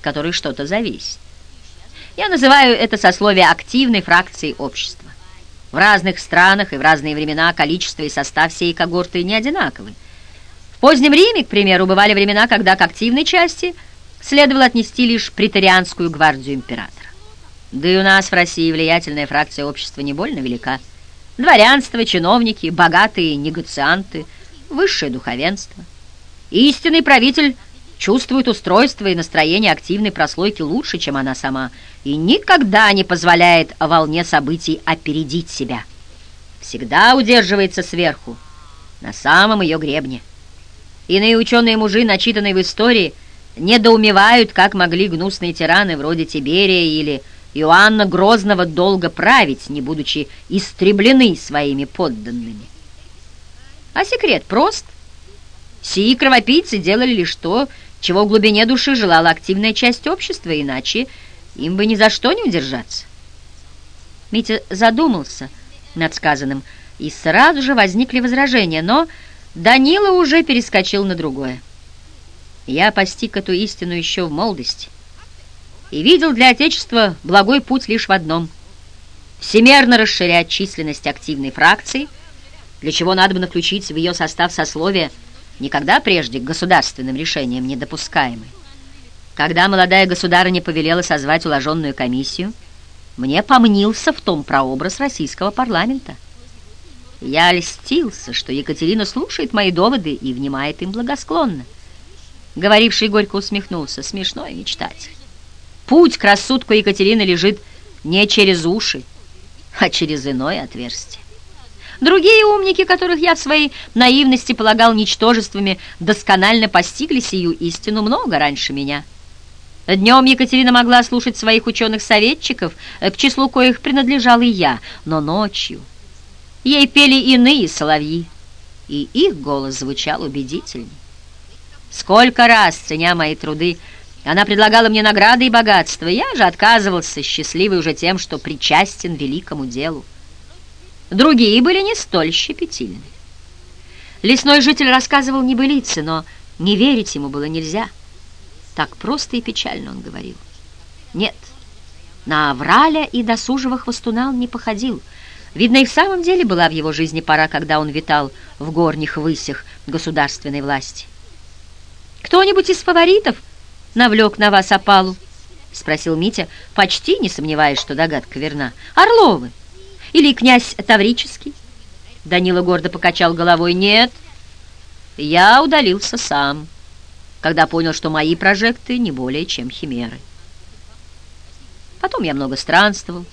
от которой что-то зависит. Я называю это сословие активной фракцией общества. В разных странах и в разные времена количество и состав всей когорты не одинаковы. В позднем Риме, к примеру, бывали времена, когда к активной части следовало отнести лишь претарианскую гвардию императора. Да и у нас в России влиятельная фракция общества не больно велика. Дворянство, чиновники, богатые негацианты, высшее духовенство. Истинный правитель чувствует устройство и настроение активной прослойки лучше, чем она сама, и никогда не позволяет волне событий опередить себя. Всегда удерживается сверху, на самом ее гребне. Иные ученые-мужи, начитанные в истории, недоумевают, как могли гнусные тираны вроде Тиберия или Иоанна Грозного долго править, не будучи истреблены своими подданными. А секрет прост. Сии кровопийцы делали лишь то, чего в глубине души желала активная часть общества, иначе им бы ни за что не удержаться. Митя задумался над сказанным, и сразу же возникли возражения, но Данила уже перескочил на другое. Я постиг эту истину еще в молодости и видел для Отечества благой путь лишь в одном — всемерно расширять численность активной фракции, для чего надо бы включить в ее состав сословия, никогда прежде государственным решением не допускаемые. Когда молодая государыня повелела созвать уложенную комиссию, мне помнился в том прообраз российского парламента. Я льстился, что Екатерина слушает мои доводы и внимает им благосклонно. Говоривший горько усмехнулся. Смешной мечтатель. Путь к рассудку Екатерины лежит не через уши, а через иное отверстие. Другие умники, которых я в своей наивности полагал ничтожествами, досконально постигли сию истину много раньше меня. Днем Екатерина могла слушать своих ученых-советчиков, к числу коих принадлежал и я, но ночью ей пели иные соловьи, и их голос звучал убедительней. Сколько раз, ценя мои труды, она предлагала мне награды и богатства, я же отказывался, счастливый уже тем, что причастен великому делу. Другие были не столь щепетильны. Лесной житель рассказывал небылицы, но не верить ему было нельзя. Так просто и печально он говорил. Нет, на Авраля и досужего хвостуна он не походил. Видно, и в самом деле была в его жизни пора, когда он витал в горних высях государственной власти. Кто-нибудь из фаворитов — навлек на вас опалу?» — спросил Митя, почти не сомневаясь, что догадка верна. «Орловы? Или князь Таврический?» Данила гордо покачал головой. «Нет, я удалился сам, когда понял, что мои прожекты не более чем химеры. Потом я много странствовал,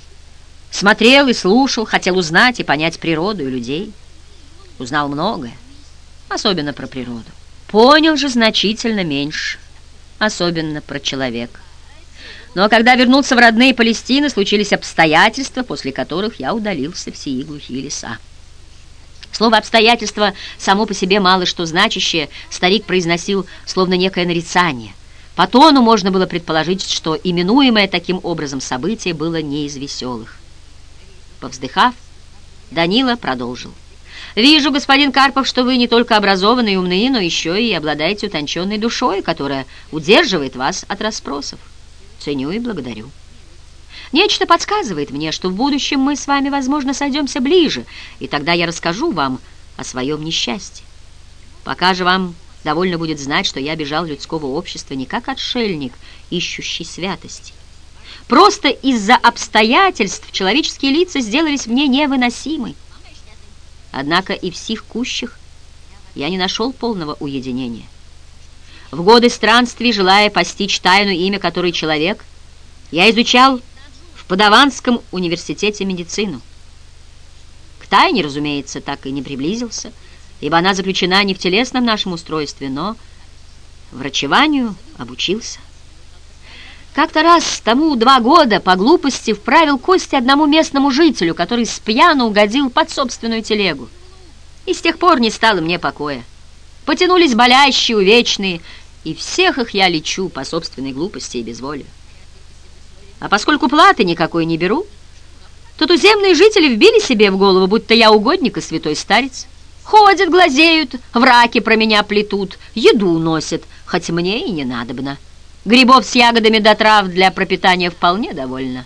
смотрел и слушал, хотел узнать и понять природу и людей. Узнал многое, особенно про природу. Понял же значительно меньше» особенно про человека. Но когда вернулся в родные Палестины, случились обстоятельства, после которых я удалился в сии глухие леса. Слово «обстоятельства» само по себе мало что значащее старик произносил словно некое нарицание. По тону можно было предположить, что именуемое таким образом событие было не из веселых. Повздыхав, Данила продолжил. Вижу, господин Карпов, что вы не только образованы и умны, но еще и обладаете утонченной душой, которая удерживает вас от расспросов. Ценю и благодарю. Нечто подсказывает мне, что в будущем мы с вами, возможно, сойдемся ближе, и тогда я расскажу вам о своем несчастье. Пока же вам довольно будет знать, что я бежал людского общества не как отшельник, ищущий святости. Просто из-за обстоятельств человеческие лица сделались мне невыносимы. Однако и в сих кущах я не нашел полного уединения. В годы странствий, желая постичь тайну имя которой человек, я изучал в Падаванском университете медицину. К тайне, разумеется, так и не приблизился, ибо она заключена не в телесном нашем устройстве, но врачеванию обучился. Как-то раз тому два года по глупости вправил кости одному местному жителю, который с пьяну угодил под собственную телегу. И с тех пор не стало мне покоя. Потянулись болящие, увечные, и всех их я лечу по собственной глупости и безволию. А поскольку платы никакой не беру, то туземные жители вбили себе в голову, будто я угодник и святой старец. Ходят, глазеют, враки про меня плетут, еду носят, хоть мне и не надобно. Грибов с ягодами до трав для пропитания вполне довольно.